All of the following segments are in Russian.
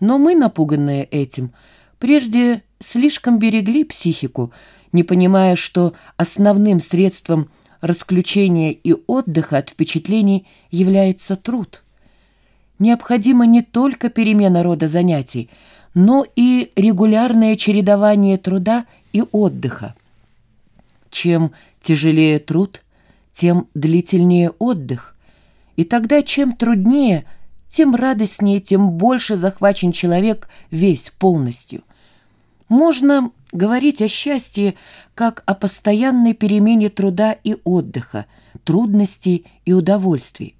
Но мы, напуганные этим, прежде слишком берегли психику, не понимая, что основным средством расключения и отдыха от впечатлений является труд. Необходима не только перемена рода занятий, но и регулярное чередование труда и отдыха. Чем тяжелее труд, тем длительнее отдых. И тогда чем труднее, тем радостнее, тем больше захвачен человек весь полностью. Можно говорить о счастье как о постоянной перемене труда и отдыха, трудностей и удовольствий.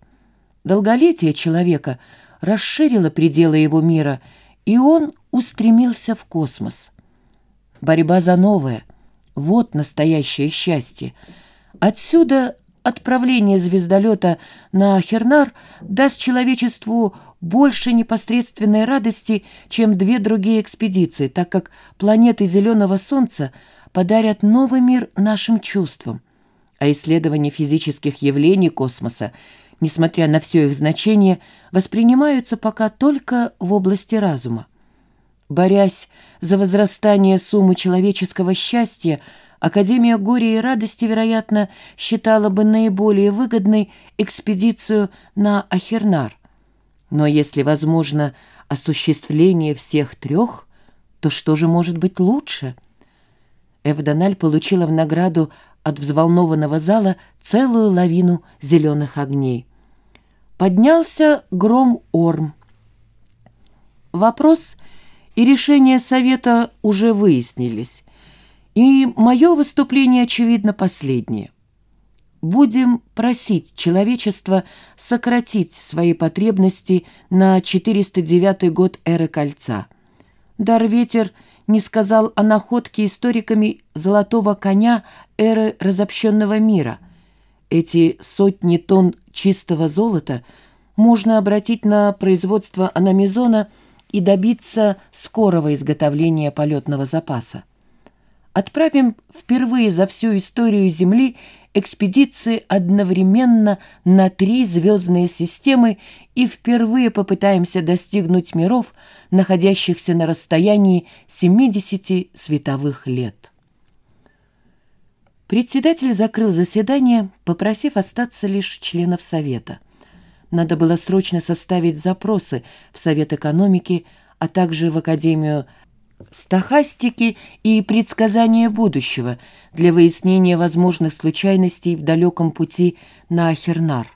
Долголетие человека расширило пределы его мира, и он устремился в космос. Борьба за новое — вот настоящее счастье. Отсюда отправление звездолета на Хернар даст человечеству больше непосредственной радости, чем две другие экспедиции, так как планеты Зеленого Солнца подарят новый мир нашим чувствам. А исследования физических явлений космоса, несмотря на все их значение, воспринимаются пока только в области разума. Борясь за возрастание суммы человеческого счастья, Академия горя и радости, вероятно, считала бы наиболее выгодной экспедицию на Ахернар. Но если возможно осуществление всех трех, то что же может быть лучше? Эвдональ получила в награду от взволнованного зала целую лавину зеленых огней. Поднялся гром Орм. Вопрос и решение совета уже выяснились. И мое выступление, очевидно, последнее. Будем просить человечество сократить свои потребности на 409 год эры Кольца. Дарветер не сказал о находке историками золотого коня эры разобщенного мира. Эти сотни тонн чистого золота можно обратить на производство аномизона и добиться скорого изготовления полетного запаса отправим впервые за всю историю Земли экспедиции одновременно на три звездные системы и впервые попытаемся достигнуть миров, находящихся на расстоянии 70 световых лет. Председатель закрыл заседание, попросив остаться лишь членов Совета. Надо было срочно составить запросы в Совет экономики, а также в Академию стахастики и предсказания будущего для выяснения возможных случайностей в далеком пути на Ахернар.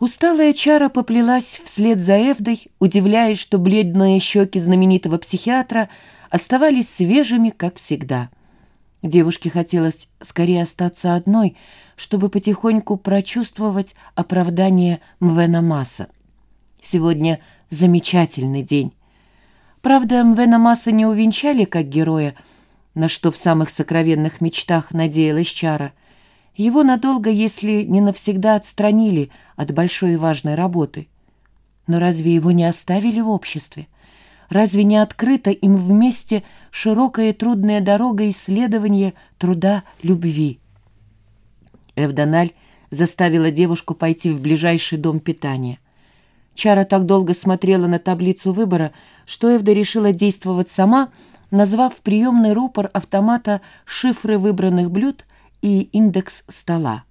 Усталая чара поплелась вслед за Эвдой, удивляясь, что бледные щеки знаменитого психиатра оставались свежими, как всегда. Девушке хотелось скорее остаться одной, чтобы потихоньку прочувствовать оправдание Мвена Масса. Сегодня замечательный день. Правда, Мвена Масса не увенчали как героя, на что в самых сокровенных мечтах надеялась Чара. Его надолго, если не навсегда, отстранили от большой и важной работы. Но разве его не оставили в обществе? Разве не открыта им вместе широкая и трудная дорога исследования труда любви? Эвдональ заставила девушку пойти в ближайший дом питания – Чара так долго смотрела на таблицу выбора, что Эвда решила действовать сама, назвав приемный рупор автомата шифры выбранных блюд и индекс стола.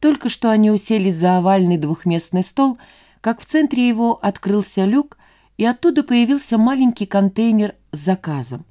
Только что они уселись за овальный двухместный стол, как в центре его открылся люк, и оттуда появился маленький контейнер с заказом.